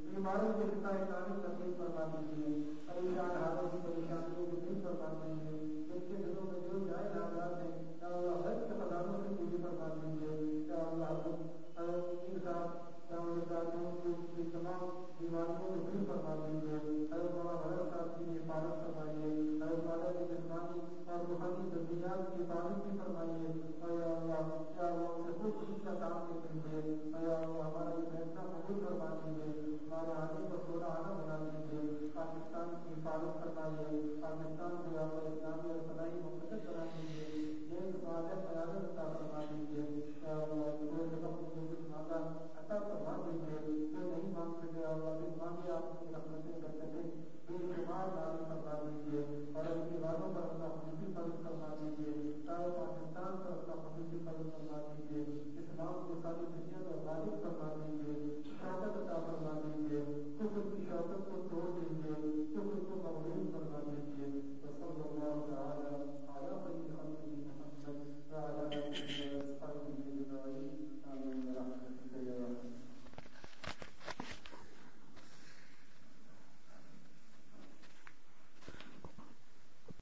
اسلام کو فرما دیجیے۔